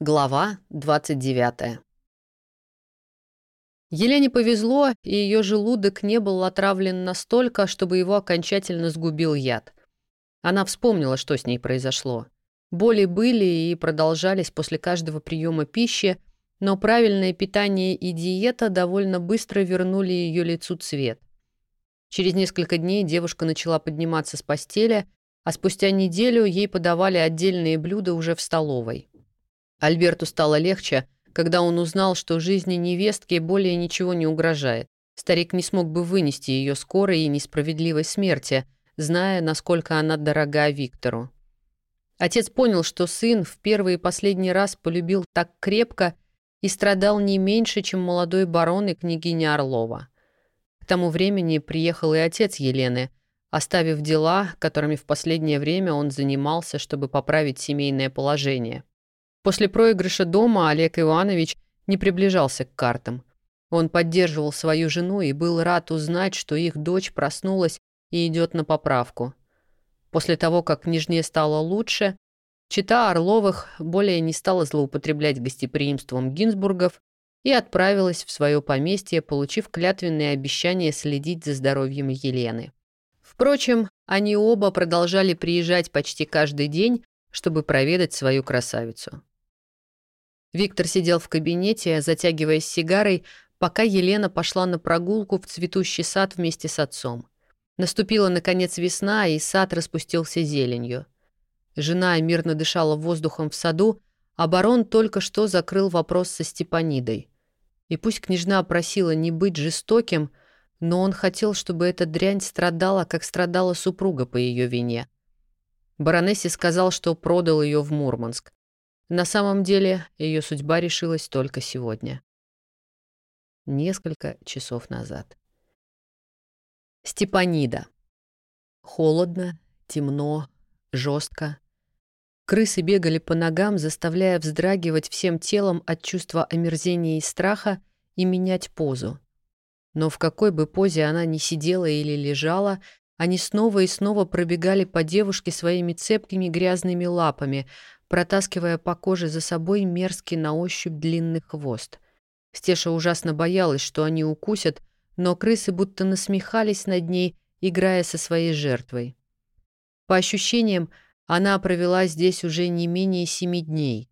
Глава 29. Елене повезло, и ее желудок не был отравлен настолько, чтобы его окончательно сгубил яд. Она вспомнила, что с ней произошло. Боли были и продолжались после каждого приема пищи, но правильное питание и диета довольно быстро вернули ее лицу цвет. Через несколько дней девушка начала подниматься с постели, а спустя неделю ей подавали отдельные блюда уже в столовой. Альберту стало легче, когда он узнал, что жизни невестки более ничего не угрожает. Старик не смог бы вынести ее скорой и несправедливой смерти, зная, насколько она дорога Виктору. Отец понял, что сын в первый и последний раз полюбил так крепко и страдал не меньше, чем молодой барон и княгиня Орлова. К тому времени приехал и отец Елены, оставив дела, которыми в последнее время он занимался, чтобы поправить семейное положение. После проигрыша дома Олег Иванович не приближался к картам. Он поддерживал свою жену и был рад узнать, что их дочь проснулась и идет на поправку. После того, как княжне стало лучше, чита Орловых более не стала злоупотреблять гостеприимством Гинзбургов и отправилась в свое поместье, получив клятвенное обещание следить за здоровьем Елены. Впрочем, они оба продолжали приезжать почти каждый день, чтобы проведать свою красавицу. Виктор сидел в кабинете, затягиваясь сигарой, пока Елена пошла на прогулку в цветущий сад вместе с отцом. Наступила, наконец, весна, и сад распустился зеленью. Жена мирно дышала воздухом в саду, а барон только что закрыл вопрос со Степанидой. И пусть княжна просила не быть жестоким, но он хотел, чтобы эта дрянь страдала, как страдала супруга по ее вине. Баронессе сказал, что продал ее в Мурманск. На самом деле ее судьба решилась только сегодня. Несколько часов назад. Степанида. Холодно, темно, жестко. Крысы бегали по ногам, заставляя вздрагивать всем телом от чувства омерзения и страха и менять позу. Но в какой бы позе она ни сидела или лежала, они снова и снова пробегали по девушке своими цепкими грязными лапами, протаскивая по коже за собой мерзкий на ощупь длинный хвост. Стеша ужасно боялась, что они укусят, но крысы будто насмехались над ней, играя со своей жертвой. По ощущениям, она провела здесь уже не менее семи дней.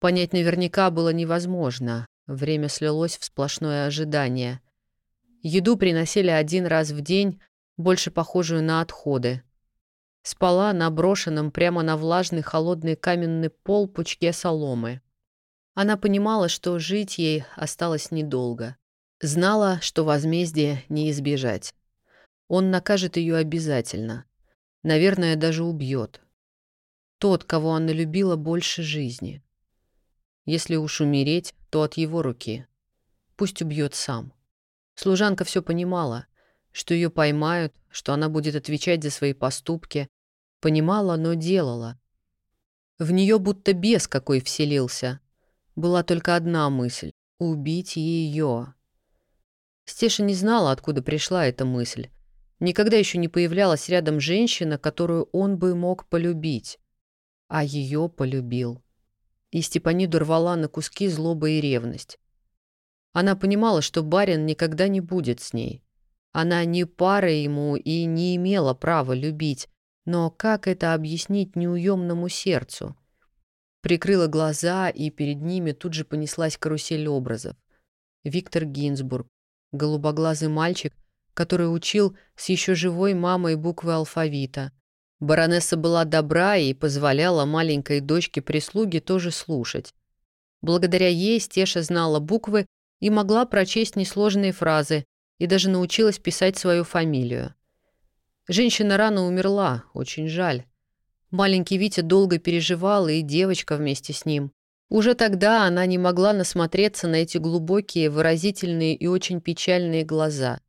Понять наверняка было невозможно. Время слилось в сплошное ожидание. Еду приносили один раз в день, больше похожую на отходы. Спала на брошенном прямо на влажный холодный каменный пол пучке соломы. Она понимала, что жить ей осталось недолго. Знала, что возмездие не избежать. Он накажет ее обязательно. Наверное, даже убьет. Тот, кого она любила больше жизни. Если уж умереть, то от его руки. Пусть убьет сам. Служанка все понимала что ее поймают, что она будет отвечать за свои поступки. Понимала, но делала. В нее будто бес какой вселился. Была только одна мысль — убить ее. Стеша не знала, откуда пришла эта мысль. Никогда еще не появлялась рядом женщина, которую он бы мог полюбить. А ее полюбил. И Степаниду рвала на куски злоба и ревность. Она понимала, что барин никогда не будет с ней. Она не пара ему и не имела права любить, но как это объяснить неуемному сердцу? Прикрыла глаза, и перед ними тут же понеслась карусель образов. Виктор Гинзбург, голубоглазый мальчик, который учил с еще живой мамой буквы алфавита. Баронесса была добра и позволяла маленькой дочке прислуги тоже слушать. Благодаря ей Стеша знала буквы и могла прочесть несложные фразы, и даже научилась писать свою фамилию. Женщина рано умерла, очень жаль. Маленький Витя долго переживал, и девочка вместе с ним. Уже тогда она не могла насмотреться на эти глубокие, выразительные и очень печальные глаза.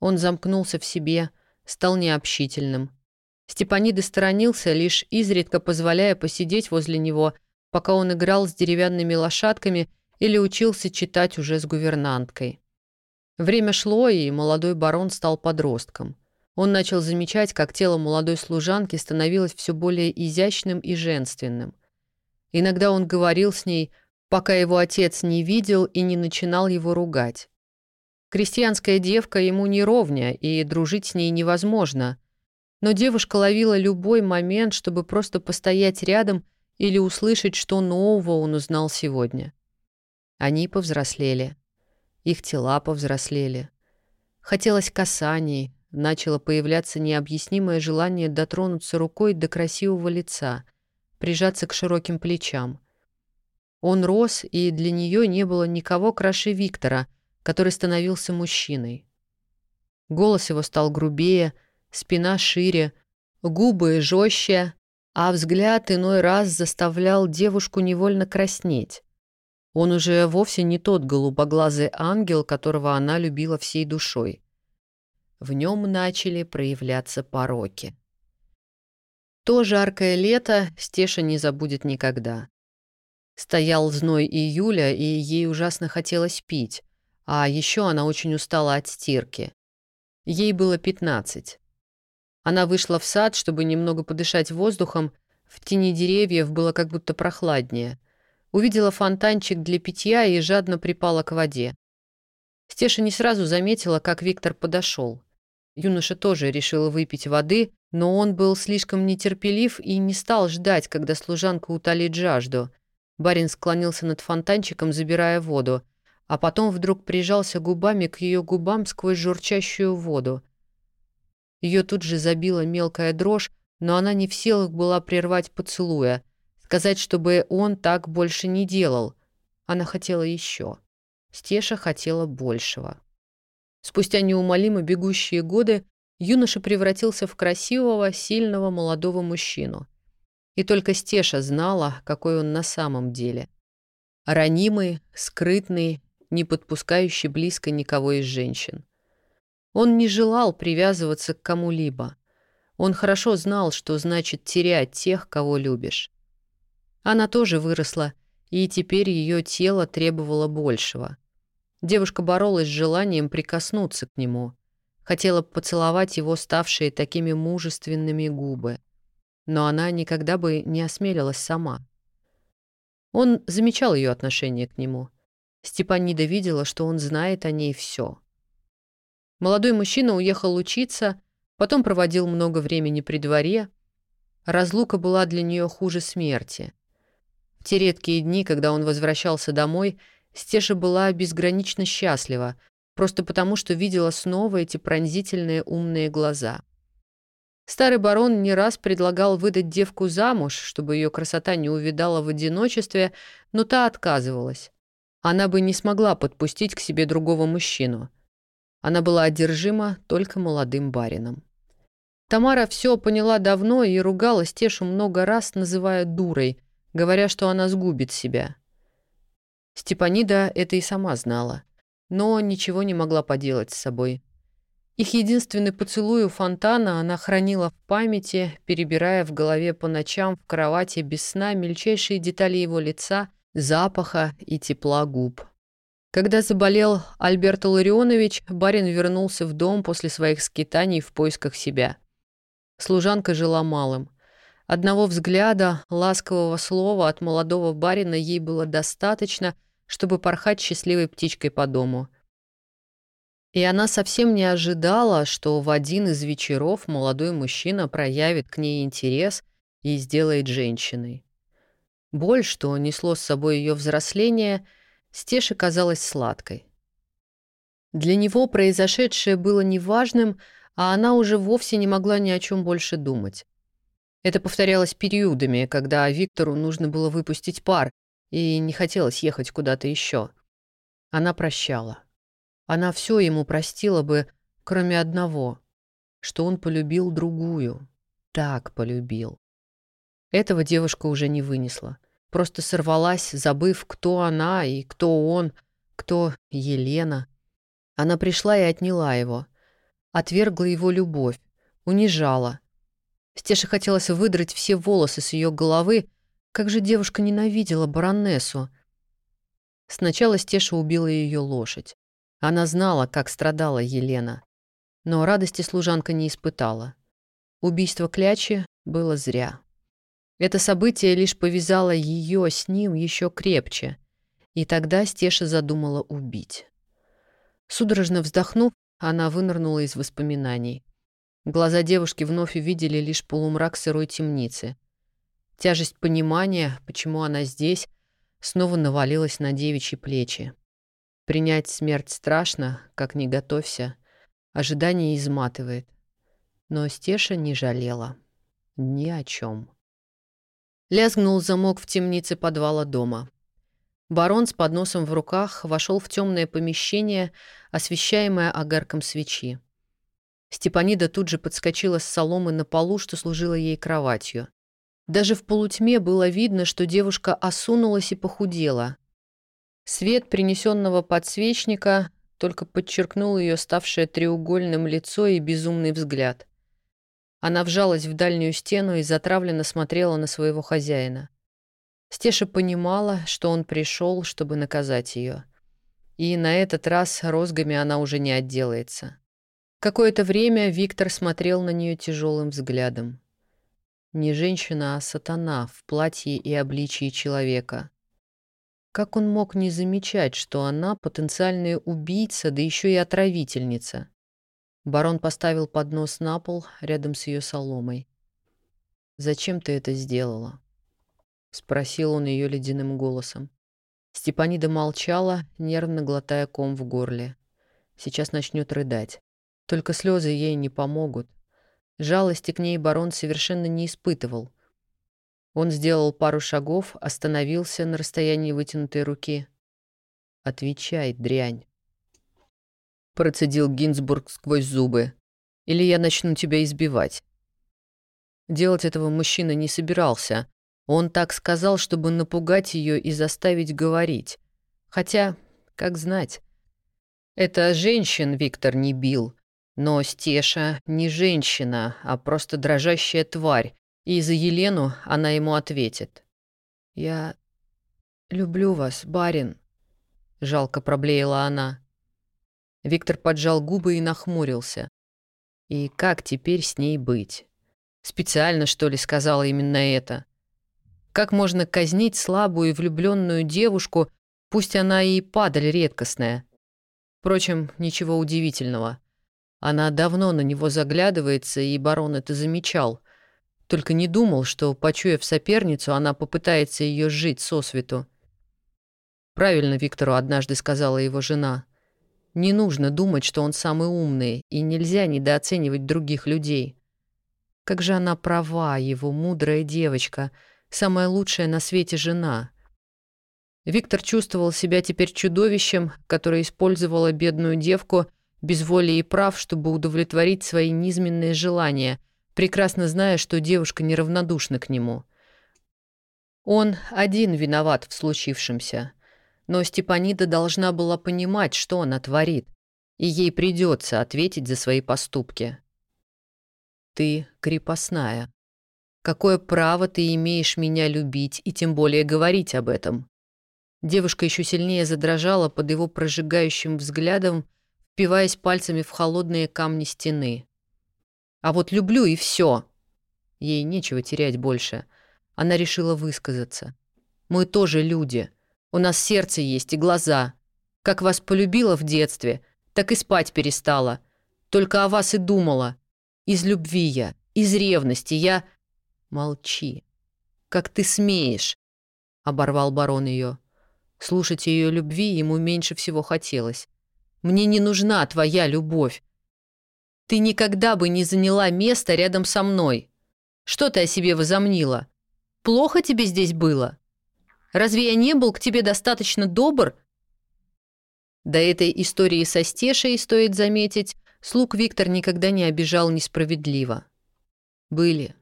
Он замкнулся в себе, стал необщительным. Степанида сторонился, лишь изредка позволяя посидеть возле него, пока он играл с деревянными лошадками или учился читать уже с гувернанткой. Время шло, и молодой барон стал подростком. Он начал замечать, как тело молодой служанки становилось все более изящным и женственным. Иногда он говорил с ней, пока его отец не видел и не начинал его ругать. Крестьянская девка ему не ровня, и дружить с ней невозможно. Но девушка ловила любой момент, чтобы просто постоять рядом или услышать, что нового он узнал сегодня. Они повзрослели. Их тела повзрослели. Хотелось касаний, начало появляться необъяснимое желание дотронуться рукой до красивого лица, прижаться к широким плечам. Он рос, и для нее не было никого краше Виктора, который становился мужчиной. Голос его стал грубее, спина шире, губы жестче, а взгляд иной раз заставлял девушку невольно краснеть. Он уже вовсе не тот голубоглазый ангел, которого она любила всей душой. В нем начали проявляться пороки. То жаркое лето Стеша не забудет никогда. Стоял зной июля, и ей ужасно хотелось пить, а еще она очень устала от стирки. Ей было 15. Она вышла в сад, чтобы немного подышать воздухом, в тени деревьев было как будто прохладнее. Увидела фонтанчик для питья и жадно припала к воде. Стеша не сразу заметила, как Виктор подошел. Юноша тоже решил выпить воды, но он был слишком нетерпелив и не стал ждать, когда служанка утолит жажду. Барин склонился над фонтанчиком, забирая воду, а потом вдруг прижался губами к ее губам сквозь журчащую воду. Ее тут же забила мелкая дрожь, но она не в силах была прервать поцелуя, сказать, чтобы он так больше не делал. Она хотела еще. Стеша хотела большего. Спустя неумолимо бегущие годы юноша превратился в красивого, сильного молодого мужчину. И только Стеша знала, какой он на самом деле. Ранимый, скрытный, не подпускающий близко никого из женщин. Он не желал привязываться к кому-либо. Он хорошо знал, что значит терять тех, кого любишь. Она тоже выросла, и теперь ее тело требовало большего. Девушка боролась с желанием прикоснуться к нему. Хотела поцеловать его ставшие такими мужественными губы. Но она никогда бы не осмелилась сама. Он замечал ее отношение к нему. Степанида видела, что он знает о ней все. Молодой мужчина уехал учиться, потом проводил много времени при дворе. Разлука была для нее хуже смерти. Те редкие дни, когда он возвращался домой, Стеша была безгранично счастлива, просто потому, что видела снова эти пронзительные умные глаза. Старый барон не раз предлагал выдать девку замуж, чтобы ее красота не увидала в одиночестве, но та отказывалась. Она бы не смогла подпустить к себе другого мужчину. Она была одержима только молодым барином. Тамара все поняла давно и ругала Стешу много раз, называя дурой, говоря, что она сгубит себя. Степанида это и сама знала, но ничего не могла поделать с собой. Их единственный поцелуй у фонтана она хранила в памяти, перебирая в голове по ночам в кровати без сна мельчайшие детали его лица, запаха и тепла губ. Когда заболел Альберт Ларионович, барин вернулся в дом после своих скитаний в поисках себя. Служанка жила малым. Одного взгляда, ласкового слова от молодого барина ей было достаточно — чтобы порхать счастливой птичкой по дому. И она совсем не ожидала, что в один из вечеров молодой мужчина проявит к ней интерес и сделает женщиной. Боль, что несло с собой ее взросление, Стеше казалась сладкой. Для него произошедшее было неважным, а она уже вовсе не могла ни о чем больше думать. Это повторялось периодами, когда Виктору нужно было выпустить пар, и не хотелось ехать куда-то еще. Она прощала. Она все ему простила бы, кроме одного, что он полюбил другую. Так полюбил. Этого девушка уже не вынесла. Просто сорвалась, забыв, кто она и кто он, кто Елена. Она пришла и отняла его. Отвергла его любовь, унижала. Стеше хотелось выдрать все волосы с ее головы, как же девушка ненавидела баронессу. Сначала Стеша убила ее лошадь. Она знала, как страдала Елена. Но радости служанка не испытала. Убийство Клячи было зря. Это событие лишь повязало ее с ним еще крепче, и тогда Стеша задумала убить. Судорожно вздохнув, она вынырнула из воспоминаний. Глаза девушки вновь увидели лишь полумрак сырой темницы. Тяжесть понимания, почему она здесь, снова навалилась на девичьи плечи. Принять смерть страшно, как не готовься. Ожидание изматывает. Но Стеша не жалела. Ни о чем. Лязгнул замок в темнице подвала дома. Барон с подносом в руках вошел в темное помещение, освещаемое огарком свечи. Степанида тут же подскочила с соломы на полу, что служило ей кроватью. Даже в полутьме было видно, что девушка осунулась и похудела. Свет принесенного подсвечника только подчеркнул ее ставшее треугольным лицо и безумный взгляд. Она вжалась в дальнюю стену и затравленно смотрела на своего хозяина. Стеша понимала, что он пришел, чтобы наказать ее. И на этот раз розгами она уже не отделается. Какое-то время Виктор смотрел на нее тяжелым взглядом. Не женщина, а сатана в платье и обличии человека. Как он мог не замечать, что она потенциальная убийца, да еще и отравительница? Барон поставил поднос на пол рядом с ее соломой. «Зачем ты это сделала?» — спросил он ее ледяным голосом. Степанида молчала, нервно глотая ком в горле. Сейчас начнет рыдать. Только слезы ей не помогут. Жалости к ней барон совершенно не испытывал. Он сделал пару шагов, остановился на расстоянии вытянутой руки. «Отвечай, дрянь!» Процедил Гинзбург сквозь зубы. «Или я начну тебя избивать». Делать этого мужчина не собирался. Он так сказал, чтобы напугать ее и заставить говорить. Хотя, как знать. Это женщин Виктор не бил. Но Стеша не женщина, а просто дрожащая тварь, и за Елену она ему ответит. «Я люблю вас, барин», — жалко проблеяла она. Виктор поджал губы и нахмурился. И как теперь с ней быть? Специально, что ли, сказала именно это? Как можно казнить слабую и влюбленную девушку, пусть она и падаль редкостная? Впрочем, ничего удивительного. Она давно на него заглядывается, и барон это замечал. Только не думал, что, почуяв соперницу, она попытается ее жить сосвету. Правильно Виктору однажды сказала его жена. Не нужно думать, что он самый умный, и нельзя недооценивать других людей. Как же она права, его мудрая девочка, самая лучшая на свете жена. Виктор чувствовал себя теперь чудовищем, которое использовало бедную девку без воли и прав, чтобы удовлетворить свои низменные желания, прекрасно зная, что девушка неравнодушна к нему. Он один виноват в случившемся. Но Степанида должна была понимать, что она творит, и ей придется ответить за свои поступки. «Ты крепостная. Какое право ты имеешь меня любить и тем более говорить об этом?» Девушка еще сильнее задрожала под его прожигающим взглядом, впиваясь пальцами в холодные камни стены. «А вот люблю и все. Ей нечего терять больше. Она решила высказаться. «Мы тоже люди. У нас сердце есть и глаза. Как вас полюбила в детстве, так и спать перестала. Только о вас и думала. Из любви я, из ревности я...» «Молчи. Как ты смеешь?» — оборвал барон ее. Слушать ее любви ему меньше всего хотелось. Мне не нужна твоя любовь. Ты никогда бы не заняла место рядом со мной. Что ты о себе возомнила? Плохо тебе здесь было? Разве я не был к тебе достаточно добр? До этой истории со Стешей, стоит заметить, слуг Виктор никогда не обижал несправедливо. Были.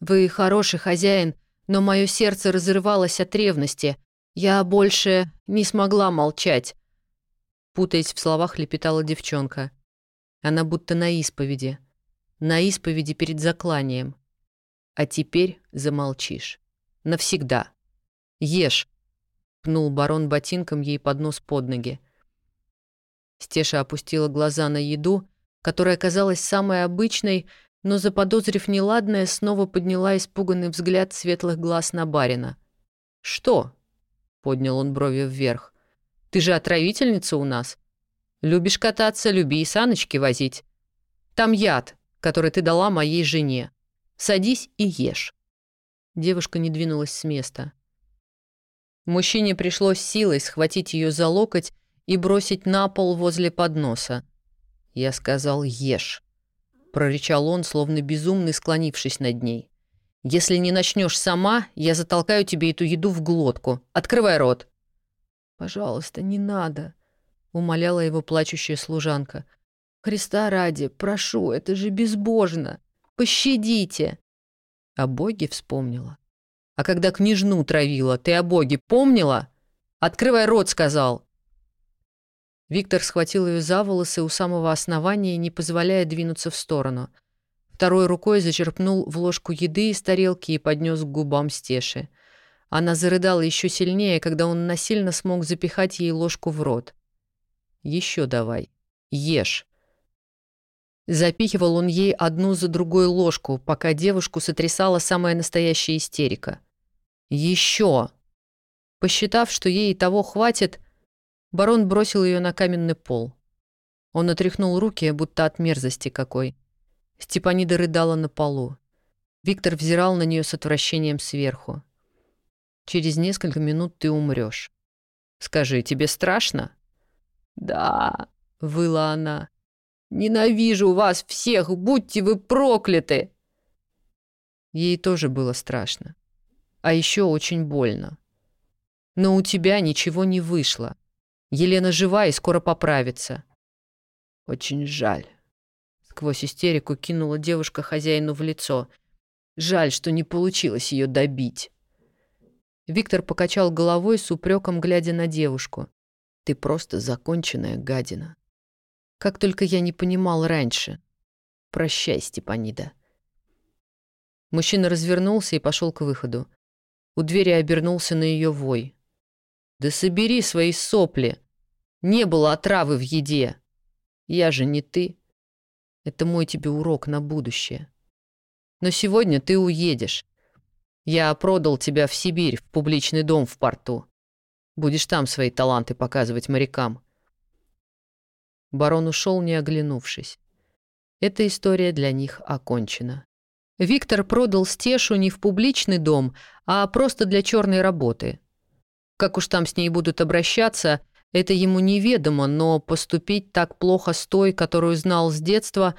Вы хороший хозяин, но мое сердце разрывалось от ревности. Я больше не смогла молчать. Путаясь в словах, лепетала девчонка. Она будто на исповеди. На исповеди перед закланием. А теперь замолчишь. Навсегда. Ешь. Пнул барон ботинком ей под нос под ноги. Стеша опустила глаза на еду, которая казалась самой обычной, но, заподозрив неладное, снова подняла испуганный взгляд светлых глаз на барина. «Что?» — поднял он брови вверх. «Ты же отравительница у нас. Любишь кататься, люби и саночки возить. Там яд, который ты дала моей жене. Садись и ешь». Девушка не двинулась с места. Мужчине пришлось силой схватить ее за локоть и бросить на пол возле подноса. Я сказал «Ешь», — прорычал он, словно безумный, склонившись над ней. «Если не начнешь сама, я затолкаю тебе эту еду в глотку. Открывай рот». «Пожалуйста, не надо», — умоляла его плачущая служанка. «Христа ради, прошу, это же безбожно. Пощадите». О Боге вспомнила. А когда княжну травила, ты о Боге помнила? Открывай рот, сказал. Виктор схватил ее за волосы у самого основания, не позволяя двинуться в сторону. Второй рукой зачерпнул в ложку еды из тарелки и поднес к губам Стеши. Она зарыдала еще сильнее, когда он насильно смог запихать ей ложку в рот. «Еще давай. Ешь». Запихивал он ей одну за другой ложку, пока девушку сотрясала самая настоящая истерика. Еще! Посчитав, что ей и того хватит, барон бросил ее на каменный пол. Он отряхнул руки, будто от мерзости какой. Степанида рыдала на полу. Виктор взирал на нее с отвращением сверху. «Через несколько минут ты умрешь. Скажи, тебе страшно?» «Да», — выла она. «Ненавижу вас всех, будьте вы прокляты!» Ей тоже было страшно а еще очень больно. Но у тебя ничего не вышло. Елена жива и скоро поправится. Очень жаль. Сквозь истерику кинула девушка хозяину в лицо. Жаль, что не получилось ее добить. Виктор покачал головой с упреком, глядя на девушку. Ты просто законченная гадина. Как только я не понимал раньше. Прощай, Степанида. Мужчина развернулся и пошел к выходу. У двери обернулся на ее вой. «Да собери свои сопли! Не было отравы в еде! Я же не ты. Это мой тебе урок на будущее. Но сегодня ты уедешь. Я продал тебя в Сибирь, в публичный дом в порту. Будешь там свои таланты показывать морякам». Барон ушел, не оглянувшись. Эта история для них окончена. Виктор продал Стешу не в публичный дом, а просто для черной работы. Как уж там с ней будут обращаться, это ему неведомо, но поступить так плохо с той, которую знал с детства,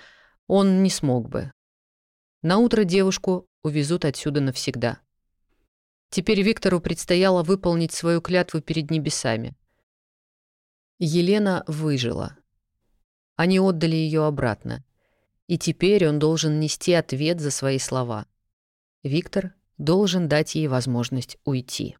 он не смог бы. Наутро девушку увезут отсюда навсегда. Теперь Виктору предстояло выполнить свою клятву перед небесами. Елена выжила. Они отдали ее обратно. И теперь он должен нести ответ за свои слова. Виктор должен дать ей возможность уйти.